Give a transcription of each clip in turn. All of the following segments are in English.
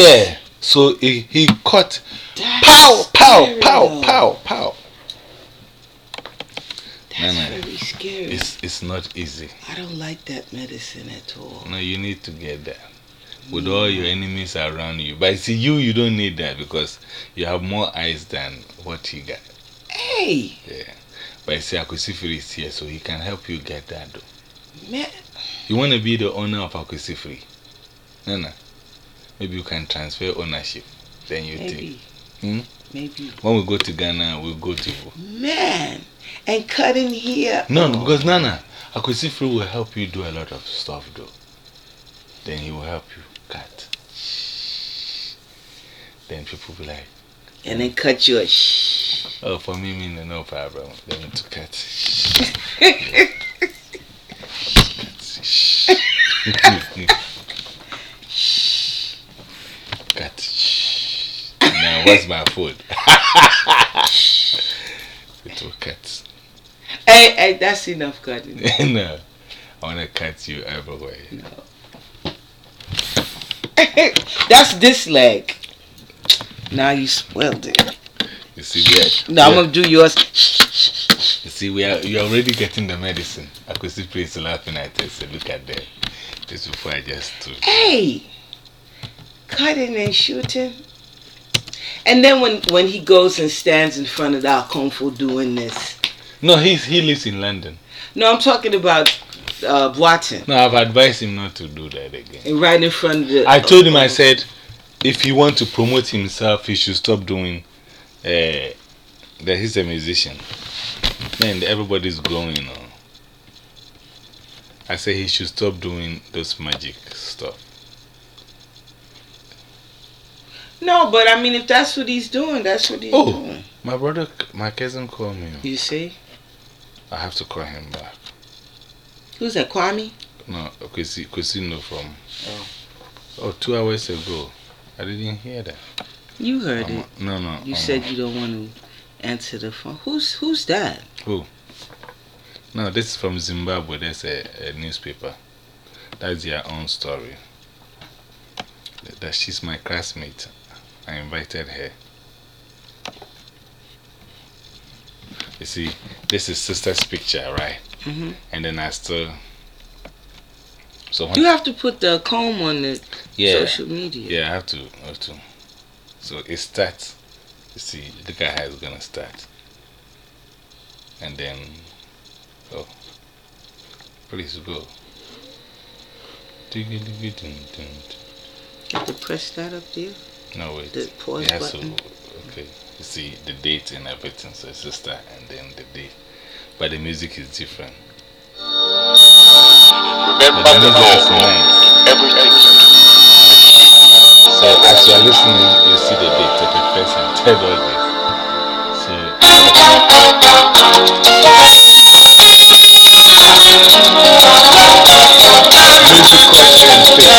Yeah. So he, he caught. That's Pow, pow, pow, pow, pow. That's No, no. very scary. It's, it's not easy. I don't like that medicine at all. No, you need to get that. With all your enemies around you. But see, you, you don't need that because you have more eyes than what he got. Hey, Yeah. But see, Akusifri is here, so he can help you get that though. man. You want to be the owner of Akusifri? No, no. Maybe you can transfer ownership. Then you take. Maybe. Hmm? Maybe. When we go to Ghana, we'll go to. Man. And cut in here. No, no, because Nana, Akusifri will help you do a lot of stuff though. Then he will help you cut. Then people be like, And then cut your shh. oh, for me, mean no problem. They need to cut. cut. Now, what's my food? it will cut. Hey, hey, that's enough cutting. no, I want to cut you everywhere. No. that's this leg. Now you spoiled it. You see, we are, Now I'm gonna do yours. you see, we are, you're already getting the medicine. I could see Prince laughing at us. So look at that. This before I just took. Hey, cutting and shooting. And then when when he goes and stands in front of our kung fu doing this. No, he's, he lives in London. No, I'm talking about uh, Boatin. No, I've advised him not to do that again. And right in front of the. I told him, I said, if he want to promote himself, he should stop doing. Uh, that he's a musician. Man, everybody's glowing. You know. I said he should stop doing those magic stuff. No, but I mean, if that's what he's doing, that's what he's Oh. doing. My brother, my cousin called me. You see? I have to call him back. Who's that, Kwame? No, Kwesi, Kwesi no from. Oh. Oh, two hours ago. I didn't hear that. You heard Um, it. no, no. You um, said you don't want to answer the phone. Who's who's that? Who? No, this is from Zimbabwe. There's a, a newspaper. That's their own story. That she's my classmate. I invited her. You see, this is sister's picture, right? hmm And then I still. So You have to put the comb on the yeah, social media. yeah, I have to, I have to. So it starts. You see, look at how it's gonna start. And then, oh, please go. You have to press that up there. No wait, The pause it has button. to. Okay, you see the date and everything. So it's sister and then the date, but the music is different. Remember the the music is Lord. Everything. So as you are listening, you see the date, 31st and 3rd August. So music culture and faith.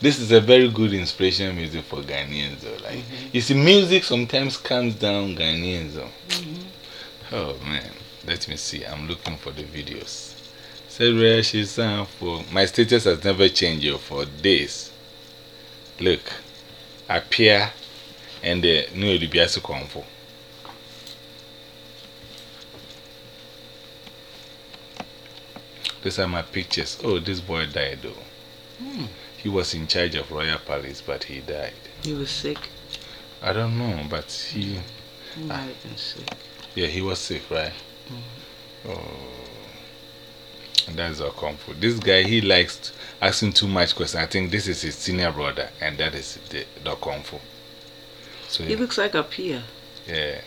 This is a very good inspiration music for Ghanaians though. Like mm-hmm. you see music sometimes calms down Ghanaians though. Mm-hmm. Oh man. Let me see. I'm looking for the videos. Said where she's sang for my status has never changed for days. Look. Appear and uh, the new Libiasu Konfo. These are my pictures. Oh, this boy died though. Hmm. He was in charge of Royal Palace, but he died. He was sick. I don't know, but he, He might have been sick. yeah, he was sick, right? Oh. And that's our comfort. This guy, he likes asking too much questions. I think this is his senior brother, and that is the, the comfort. So he looks like a peer. Yeah.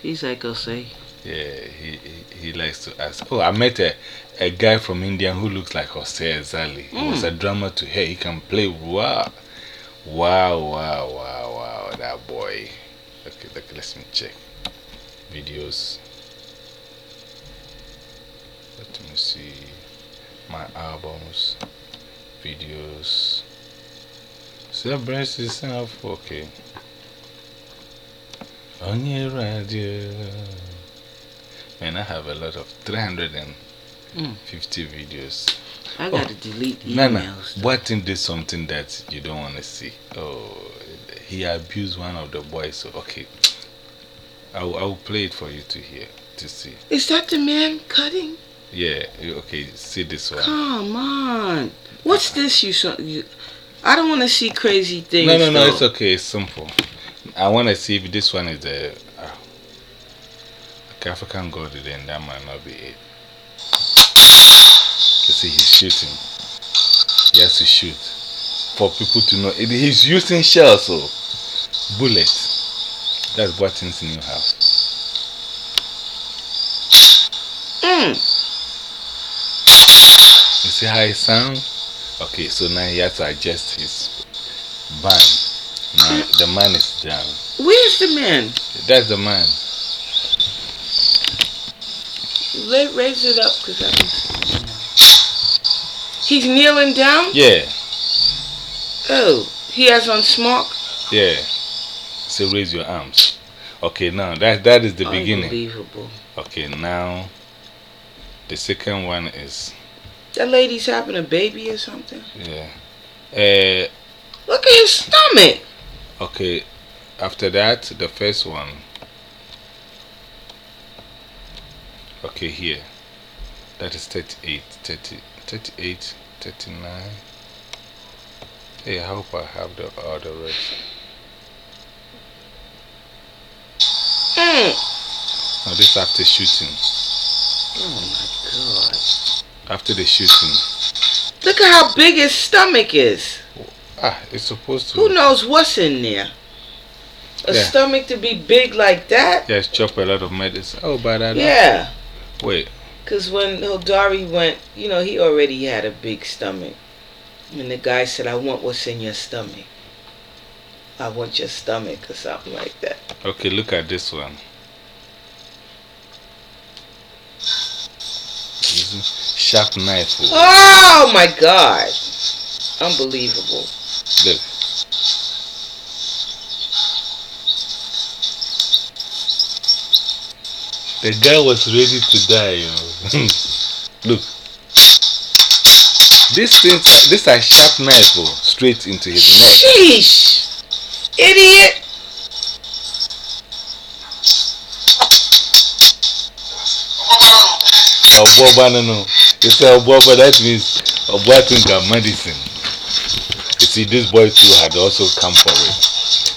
He's like say. Yeah, he, he, he likes to ask. Oh, I met a, a guy from India who looks like Jose Azali. Mm. He was a hmm. drummer to her. He can play. Wow. Wow, wow, wow, wow. That boy. Okay, look, let me check. Videos. Let me see. My albums. Videos. Celebrates itself. Okay. On your radio. Man, I have a lot of 350 mm. videos. I gotta oh, delete emails. Nana, Boatin did something that you don't want to see. Oh, he abused one of the boys. So, okay, I'll, I'll play it for you to hear, to see. Is that the man cutting? Yeah, okay, see this one. Come on. What's this you saw? You, I don't want to see crazy things. No, no, no, it's okay, it's simple. I want to see if this one is the uh, African God, then that might not be it. You see, he's shooting. He has to shoot for people to know. He's using shells, so bullets. That's what things in your house. Mm. You see how it sounds? Okay, so now he has to adjust his band. Now the man is down. Where's the man? That's the man. Raise it up because I can see. He's kneeling down? Yeah. Oh, he has on smock? Yeah. So raise your arms. Okay, now that that is the beginning. Unbelievable. Okay, now the second one is. That lady's having a baby or something? Yeah. Uh, Look at his stomach. Okay, after that, the first one. Okay, here. That is 38, 30. 38, 39. Hey, I hope I have the other rest. Mm. Now, this after shooting. Oh my god. After the shooting. Look at how big his stomach is. Ah, it's supposed to. Who knows what's in there? A yeah. stomach to be big like that? Yes, chop a lot of medicine. Oh, by that. Yeah. Wait. Because when Hodari went, you know, he already had a big stomach. And the guy said, I want what's in your stomach. I want your stomach or something like that. Okay, look at this one. Sharp knife. Oh my god. Unbelievable. Look. The guy was ready to die, you know. Look. This thing, this a sharp knife oh, straight into his neck. Sheesh! Idiot! Oboba no no. You say Oboba, that means Oboba think medicine. You see, this boy too had also come for it.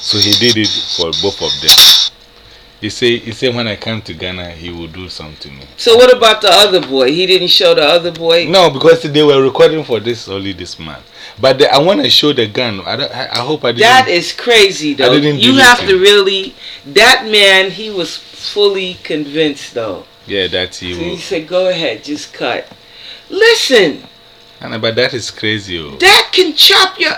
So he did it for both of them. He said, he said when I come to Ghana, he will do something to me. So what about the other boy? He didn't show the other boy? No, because they were recording for this only this man. But the, I want to show the gun. I, I, I, hope I didn't. That is crazy, though. you have to really. That man, he was fully convinced, though. Yeah, that he. So he said, "Go ahead, just cut." Listen. Anna, but that is crazy. Oh. That can chop your.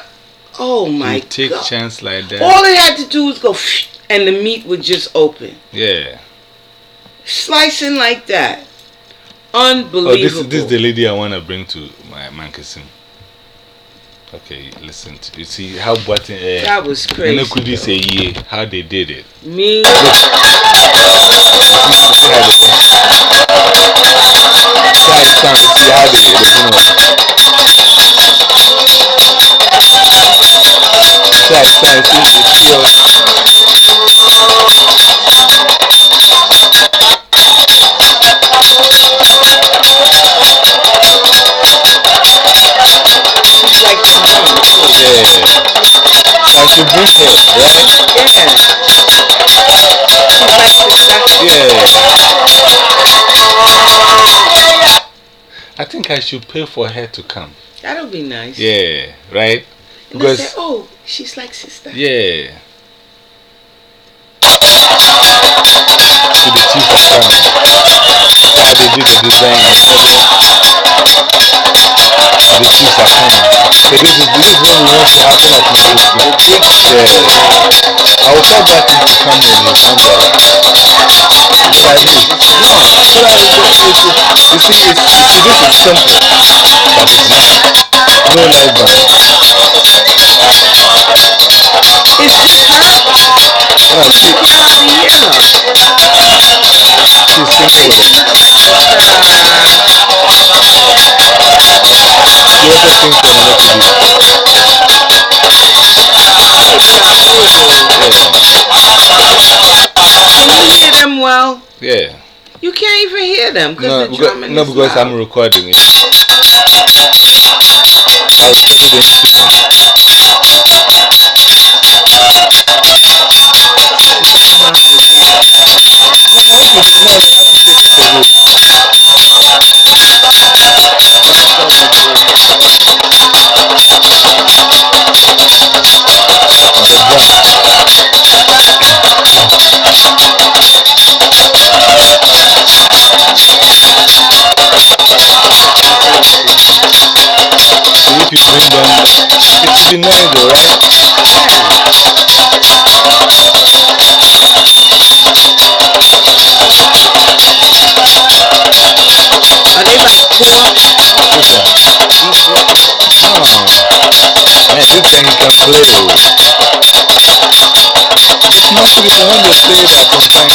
Oh my you take God. chance like that. All he had to do was go and the meat would just open. Yeah. Slicing like that. Unbelievable. Oh, this, this is the lady I want to bring to my Mankasim. Okay, listen. To, you see how button. Uh, that was crazy. And could you say yeah, how they did it? Me. Try, to see how they did it. Try, try, see, you right? Yeah. Yeah. I think I should pay for her to come. That'll be nice. Yeah, right? And because, say, oh, she's like sister. Yeah. To the chief of coming. How they did the design. The are coming. So this is, this is what we want to happen at. I will tell Martin to do? No, do simple, but it's nice. No band. It's just her. No, she, You hardly hear her. she's singing with She it. looks like sister. She also sings for Melody. Can you hear them well? Yeah. You can't even hear them because No, the because, no, because loud. I'm recording it. I'll study the instrument. You bring them, it should be nice though, they one? Oh. This can must be the they.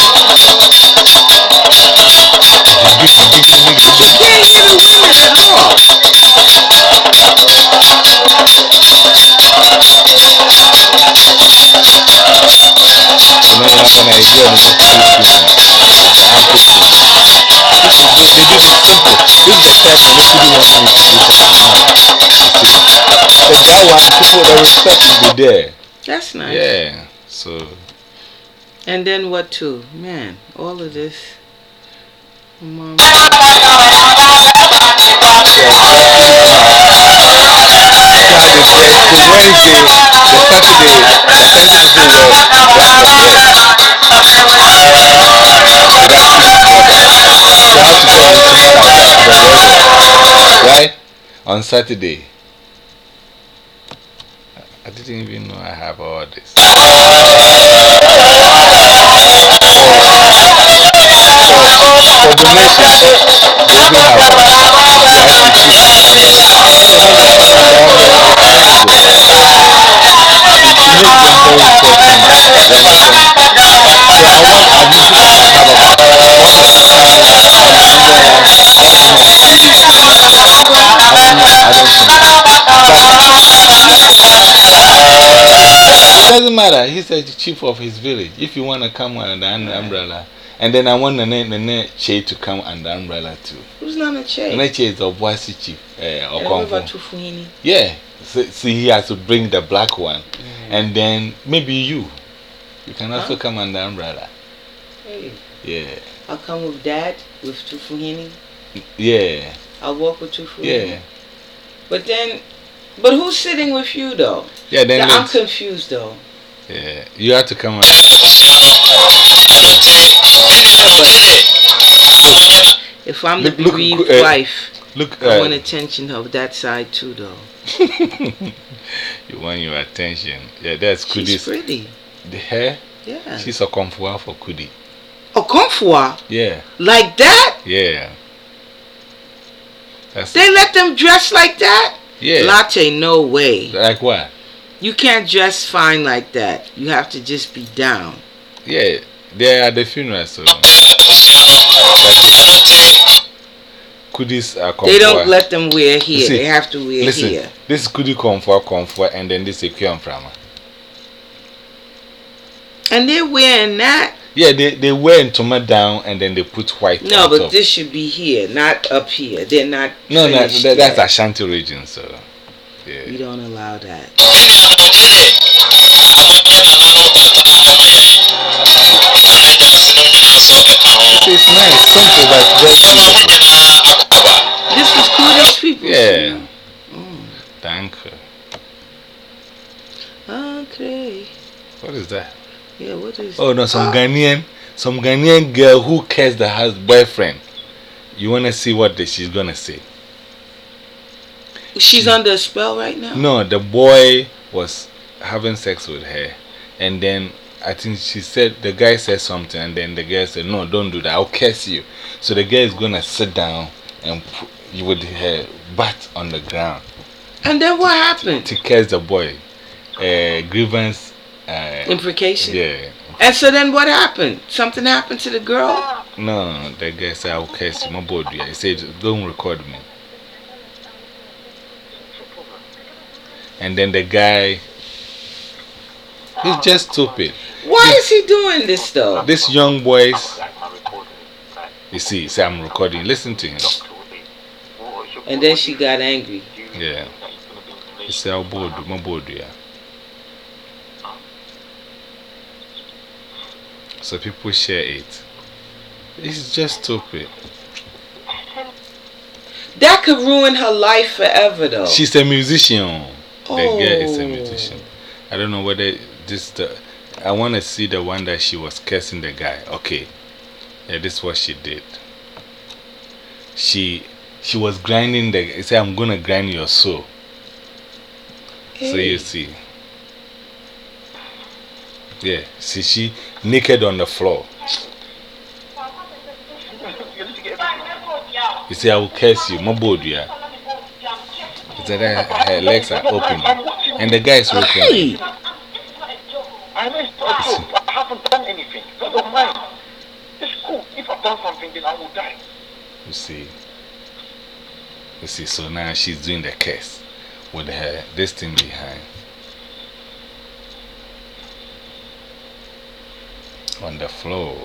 Big, big, big, big, big, big. Can't hear women at all. Not gonna enjoy the next two seasons. I'm pushing. This is good. They did it simple. This is the type of nobody wants me to do something. No. You see. But that one, people, the respect will be there. That's nice. Yeah. So, And then what too? Man, all of this. Mom. the, the Wednesday, the Saturday, the was black On Saturday. I didn't even know I have all this. For donation, they even have He's the chief of his village. If you want to come under the umbrella, and then I want the Nene Che to come under umbrella too. Who's Nana Che? Nene Che is the Obuasi chief. Eh, and what about Okonfo. Yeah. So, so he has to bring the black one. Mm. And then maybe you. You can also Huh? come under umbrella. Hey, Yeah. I'll come with Dad with Tufuini. Yeah. I'll walk with Tufuini. Yeah. But then, but who's sitting with you though? Yeah, then Yeah, I'm confused though. Yeah, you have to come under. If I'm the look, bereaved uh, wife, Look, I uh, want attention of that side too though. you want your attention. Yeah, that's Kudi. She's pretty. The hair, Yeah. she's a comfort for Kudi. A Comfort Yeah, like that? yeah. That's They let them dress like that? yeah. Latte, no way. Like what? You can't dress fine like that. You have to just be down. Yeah, they are at the funeral, so. Kudi's are uh, comfort. They don't let them wear here. see, they have to wear Listen, here. this is Kudi comfort, comfort, and then this is Kyon Frama. And they're wearing that. Yeah, they, they wear Ntoma down and then they put white No, but top. this should be here, not up here. They're not. No, no, that, that's. Ashanti region, so. Yeah. We don't allow that. It's nice, simple, but very beautiful. This is Kudi. Okay. Okay. What is that? Yeah, what is Oh no, some Ah. Ghanaian, some Ghanaian girl who cares the house boyfriend. You wanna see what the, she's gonna say? She's under a spell right now? No, the boy was having sex with her, and then I think she said the guy said something, and then the girl said, "No, don't do that. I'll curse you." So the girl is gonna sit down and put, with her butt on the ground And then what happened? to curse the boy. Uh, grievance. Uh, Imprecation? yeah. And so then what happened? Something happened to the girl? No, the guy said, "I'll curse you." My boy, he said, "Don't record me." And then the guy, he's just stupid. Why is he doing this though? this young boys, you see, say I'm recording. Listen to him. And then she got angry. Yeah. He said, oh, "I'll board, my board, yeah." So people share it. It's just stupid. That could ruin her life forever though. She's a musician. The girl is a Oh. musician. I don't know whether this the. I want to see the one that she was cursing the guy. Okay, yeah, this is what she did. She she was grinding the. Say, I'm gonna grind your soul. So you see. Yeah, see she naked on the floor. You see, I will curse you, my board, yeah. That her- her legs are open, and the guy is working. Hey, I know it's not true. I haven't done anything. I don't mind. It's cool. If I've done something, then I will die. You see, you see. So now she's doing the curse with her this thing behind on the floor.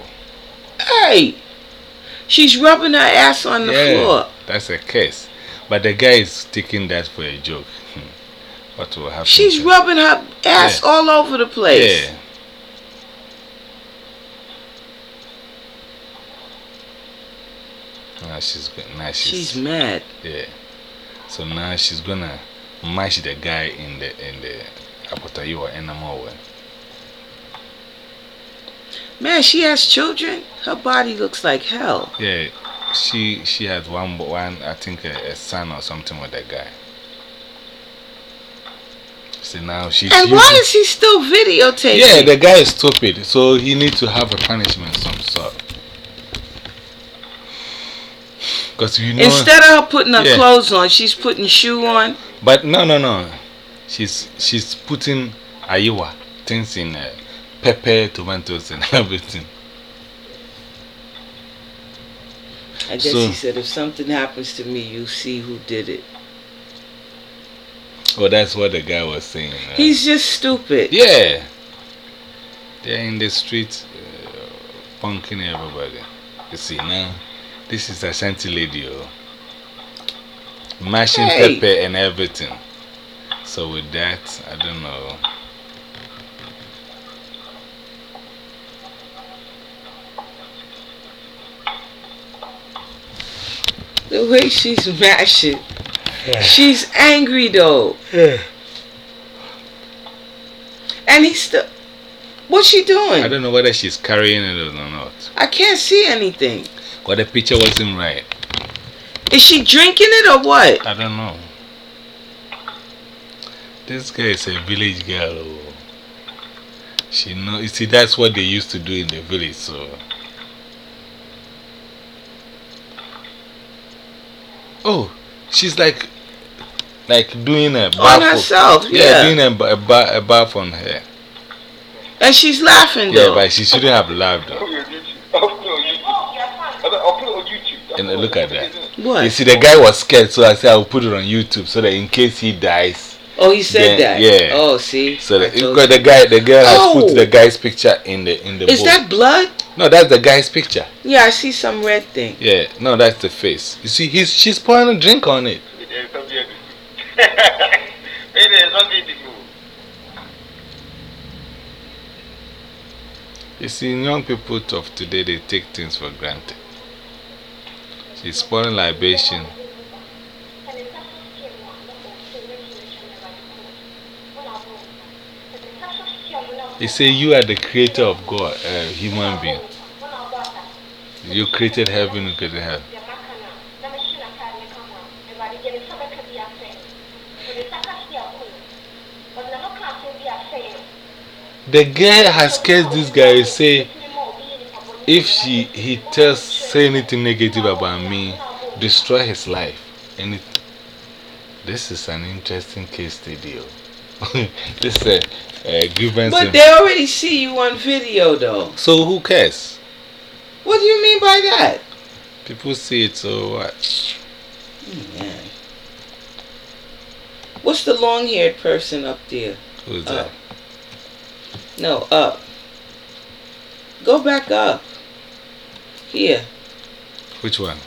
hey. She's rubbing her ass on the yeah, floor. that's a curse. But the guy is taking that for a joke. Hmm. What will happen? She's rubbing her ass Yeah. all over the place. Yeah. Now she's now she's, She's mad. yeah. So now she's gonna mash the guy in the in the Apotayo or animal way. Man, she has children. Her body looks like hell. Yeah, she she has one one I think a, a son or something with that guy. So now she's And why is he still videotaping? Yeah, the guy is stupid, so he needs to have a punishment of some sort. Because you know, Instead of her putting her Yeah. clothes on, she's putting shoe on. but no, no, no, she's she's putting ayiwa things in uh, pepper, tomatoes, and everything. I guess So- he said, if something happens to me, you see who did it. Well, that's what the guy was saying. uh, He's just stupid. yeah, they're in the street, uh, punking everybody. You see now, this is Ashanti lady, oh, mashing Hey. pepper and everything. So with that, I don't know. The way she's mashing. She's angry though. And he's still. What's she doing? I don't know whether she's carrying it or not. I can't see anything. But the picture wasn't right. Is she drinking it or what? I don't know. This guy is a village girl. oh. She know. You see, that's what they used to do in the village. So. Oh, she's like, like doing a bath. On for- herself, Yeah, yeah. doing a, ba- a, ba- a bath on her. And she's laughing Yeah, though. but she shouldn't have laughed. I'll Though. put it on YouTube. I'll put it on YouTube. I'll put it on YouTube. That's And look at that. What? You see, the guy was scared, so I said I'll put it on YouTube so that in case he dies. Oh, he said Then- that. yeah. Oh, see. So I that, told because the guy, the girl has Oh. put the guy's picture in the in the. Is book. that blood? no, that's the guy's picture. Yeah, I see some red thing. Yeah, no, that's the face. You see, he's she's pouring a drink on it. There's something else. There's something. You see, young people of today they take things for granted. She's pouring libation. He say you are the creator of God, uh, human being. You created heaven, you created hell. The girl has cursed this guy. Say, if she, he tells, say anything negative about me, destroy his life. Anything. This is an interesting case study. Oh. this is a, a grievance. But they already see you on video, though. so who cares? What do you mean by that? People see it, so what? Man. What's the long haired person up there? Who's Uh, that? No, up. Go back up. Here. Which one?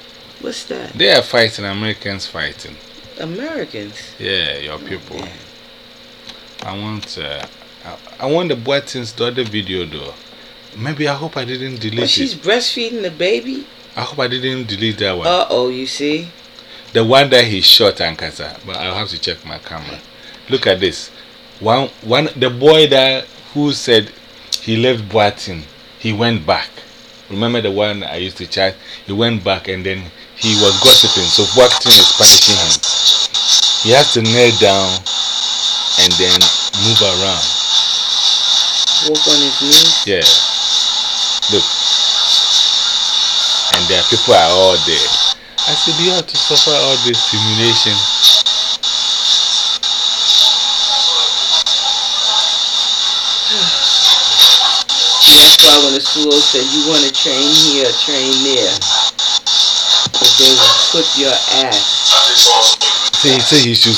What's that? They are fighting, Americans fighting. Americans. Yeah, your people. Man. I want, uh, I, I want the buttons, the video though. Maybe I hope I didn't delete But she's it. breastfeeding the baby? I hope I didn't delete that one. Uh oh, you see? the one that he shot Ankasa, but I'll have to check my camera. Look at this. One, one, the boy that who said he left Boatin, he went back. Remember the one I used to chat? He went back and then he was gossiping. So Boatin is punishing him. He has to kneel down and then move around. Walk on his knees. Yeah. Look. And there people are all there. I said, you have to suffer all this humiliation. Why when the school said you want to train here, train there. Because they will put your ass. Say, say he should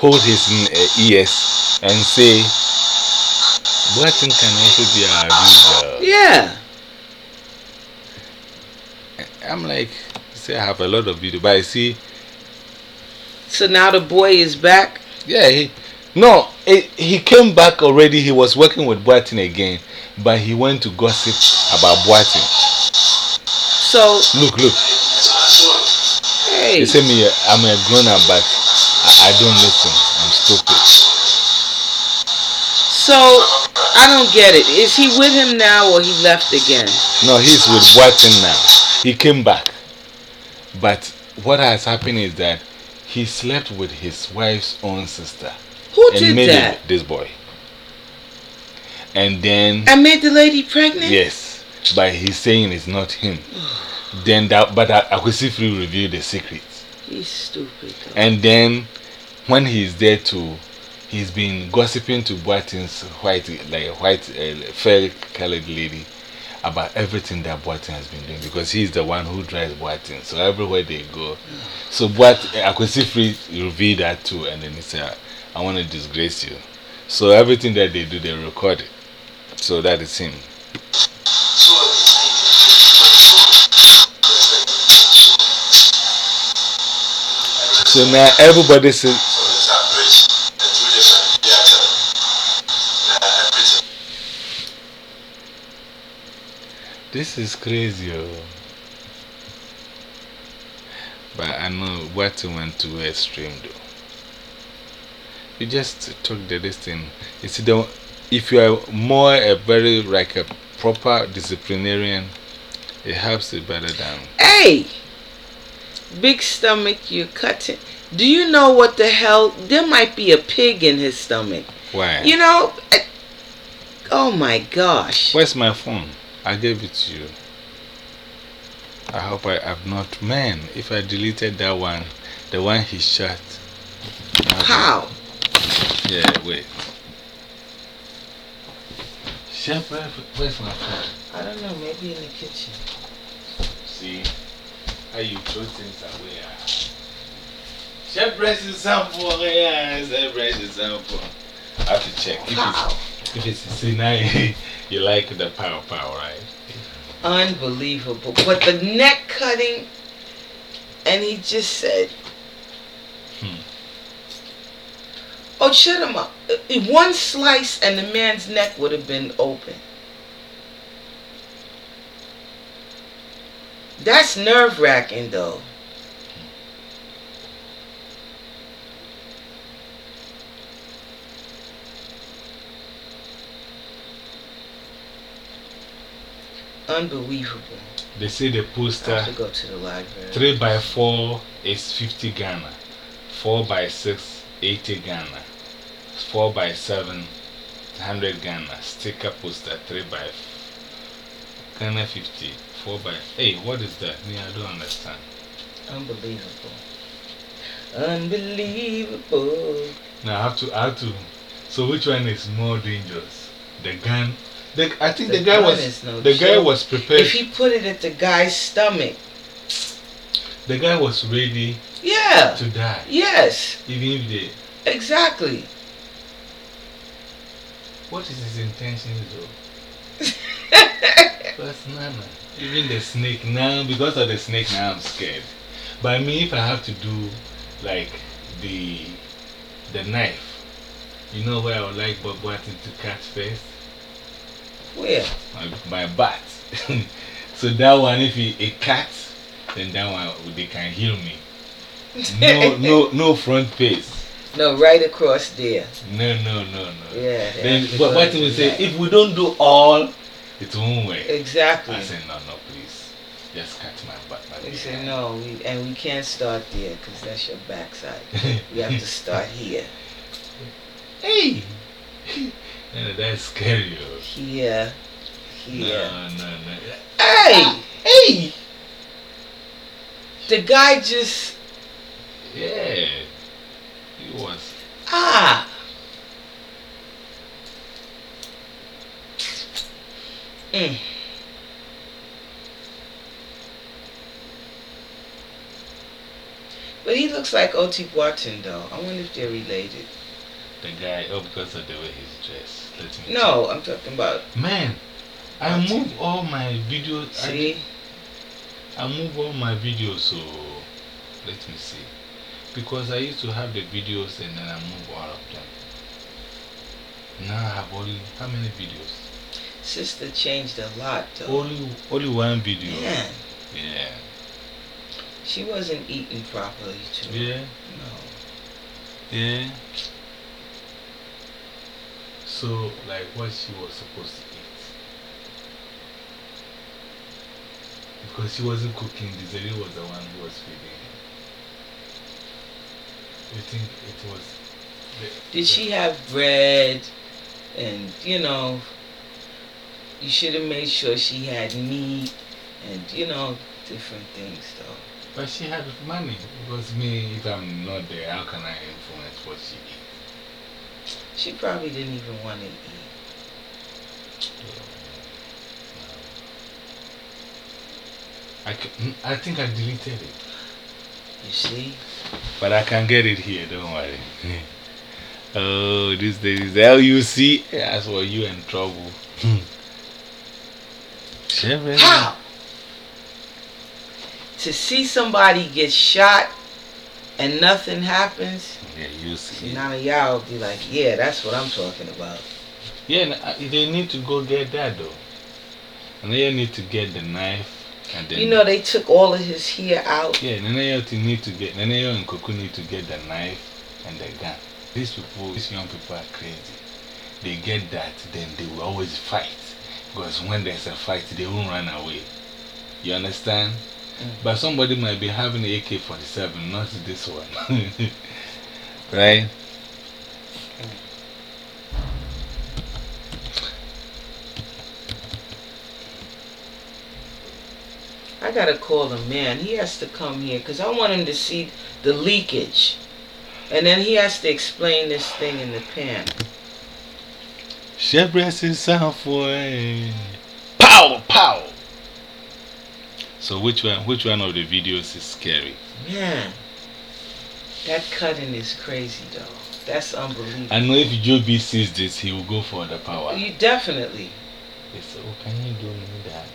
hold his uh, ears and say, Boatin can also be our abuser. Yeah. I'm like, say I have a lot of video, but I see, So now the boy is back. yeah, he, no, it, he came back already. He was working with Boatin again, but he went to gossip about Boatin. So, Look, look. Hey. They say me, I'm a grown up, but I, I don't listen. I'm stupid. So, I don't get it. Is he with him now or he left again? No, he's with Watson now. He came back. But what has happened is that he slept with his wife's own sister Who and did made that? it this boy. And then, I made the lady pregnant? yes, but he's saying it's not him. Then that, but Akwesifri revealed the secret. He's stupid. though. And then when he's there too, he's been gossiping to Boatin's white, like a white, uh, fair colored lady about everything that Boatin has been doing because he's the one who drives Boatin. So everywhere they go. So Boat, Akwesifri revealed that too, and then he said, I want to disgrace you. So everything that they do, they record it. So that is him. So now everybody says, This is crazy. Oh. But I know what you went to extreme though. You just took the this thing. You see, the, if you are more a very like a proper disciplinarian, it helps it better than. Hey! Big stomach, you're cutting. Do you know what the hell? There might be a pig in his stomach. Why? You know? eh, Oh my gosh. Where's my phone? I gave it to you. I hope I have not. Man, if I deleted that one, the one he shot. How? Yeah, wait. Chef, where's my phone? I don't know. Maybe in the kitchen. See how you throw things away. Chef is sample. Yeah, is sample. I have to check. If How? it's, if it's see now you like the power power, right? Unbelievable. But the neck cutting, and he just said, Hmm. Oh, shut him up. Uh, One slice and the man's neck would have been open. That's nerve wracking, though. Unbelievable. They say the poster to go to the library. 3 by 4 is 50 Ghana, 4 by 6 80 Ghana, 4 by 7 100 Ghana, sticker poster 3 by Ghana 50, 4 by. Hey, what is that? Me, I don't understand. Unbelievable. Unbelievable. Now I have to, I have to. So which one is more dangerous? The gun. The, I think the, The guy was no the guy was prepared. If he put it at the guy's stomach, the guy was ready yeah. to die, Yes, even if they. exactly. What is his intention though? That's nana. Even the snake now, because of the snake now, I'm scared. But me, if I have to do like the the knife, you know where I would like Bob Martin to cut first? Where? My, my bat. so that one, if it, it cuts, then that one they can heal me. No, no, no front face. No, right across there. No, no, no, no. Yeah. Then have to but go what to will say if we don't do all, it won't work. Exactly. I said no, no, please, just cut my butt. My He said no, we, and we can't start there because that's your backside. We have to start here. hey, Man, that's scary. Here, here. No, no, no. Hey, hey! The guy just Yeah, it was. ah. Mm. But he looks like O.T. Wharton, though. I wonder if they're related. The guy, oh, because of the way he's dressed. Let me No, I'm talking about. Man, I move all my videos. I- See, I move all my videos, so let me see. Because I used to have the videos and then I move all of them. Now I have only how many videos? Sister changed a lot, though. Only only one video. Man, Yeah. she wasn't eating properly, too. Yeah. No. Yeah. So like what she was supposed to eat. Because she wasn't cooking, Desiree was the one who was feeding her. You think it was the, Did the- she have bread and, you know, you should have made sure she had meat and, you know, different things, though. But she had money. Because me, if I'm not there, how can I influence what she eats? She probably didn't even want to eat. I, ca- mm, I think I deleted it. You see? But I can get it here, don't worry. oh, this is LUC. That's what you in trouble. How? To see somebody get shot and nothing happens, Yeah, you see. none of y'all be like, yeah, that's what I'm talking about. Yeah, uh, they need to go get that though. And they need to get the knife. And then You know, they took all of his hair out. Yeah, to need to get Nanayo and Coco need to get the knife and the gun. These people, these young people are crazy. They get that, then they will always fight. Because when there's a fight, they won't run away. You understand? Mm. But somebody might be having AK 47, not this one. right? I gotta call the man. He has to come here because I want him to see the leakage. And then he has to explain this thing in the pan. Chevres is sound for Pow! Pow! So which one which one of the videos is scary? Man, that cutting is crazy though. That's unbelievable. I know if Joe B sees this, he will go for the power. You definitely. He said, Oh, can you do me that?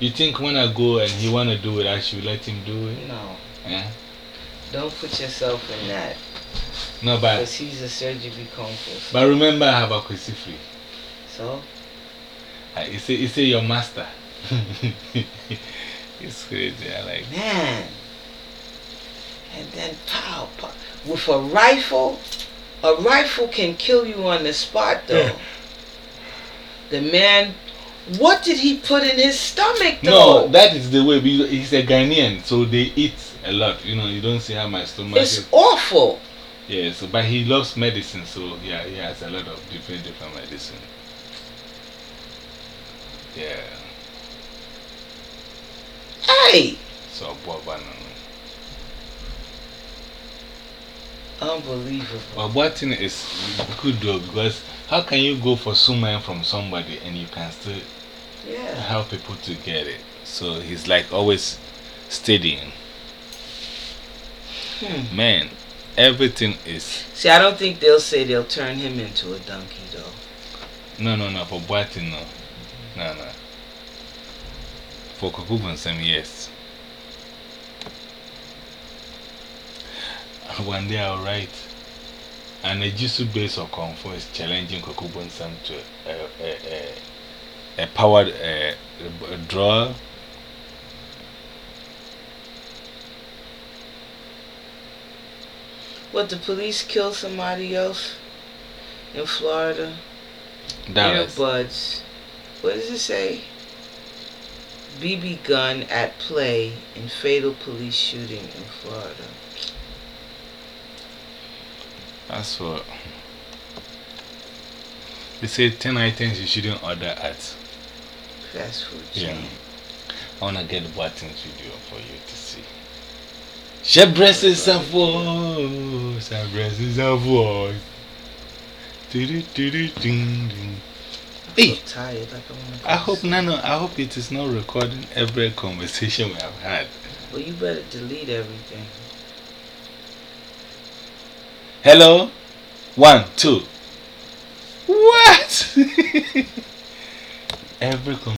You think when I go and he want to do it, I should let him do it? No. Yeah? Don't put yourself in that. No, but, Because he's a surgery conference. but remember, I have a Kwesi free. So, He say, he say your master. it's crazy. I like man. And then pow, pow. With a rifle, a rifle can kill you on the spot though. Yeah. The man What did he put in his stomach No, that is the way. He's a Ghanaian, so they eat a lot. You know, you don't see how my stomach it's is. awful. Yeah, so but he loves medicine, so yeah, he has a lot of different different medicine. Yeah, Hey, so Boba no. unbelievable. But what thing is good though because how can you go for suman from somebody and you can still Yeah. help people to get it? So he's like always studying. Hmm. Man, everything is See, I don't think they'll say they'll turn him into a donkey though. no no no for Boatin no. No no. For Kokubonsem, yes. One day I'll write an Ejisu base of comfort is challenging Kokubonsem to a, a, a, a powered uh, a drawer. What, the police kill somebody else in Florida? Dallas. Earbuds. What does it say? BB gun at play in fatal police shooting in Florida. That's what. They say 10 items you shouldn't order at. Fast food Yeah. I want to get the buttons video for you to see. J'abresse sa voix, j'abresse sa voix. Du-du-du-du-ding-ding. I'm Hey. tired. Like I, wanna go I to hope no, Nano, I hope it is not recording every conversation we have had. Well, you better delete everything. Hello? One, two. What? every conversation.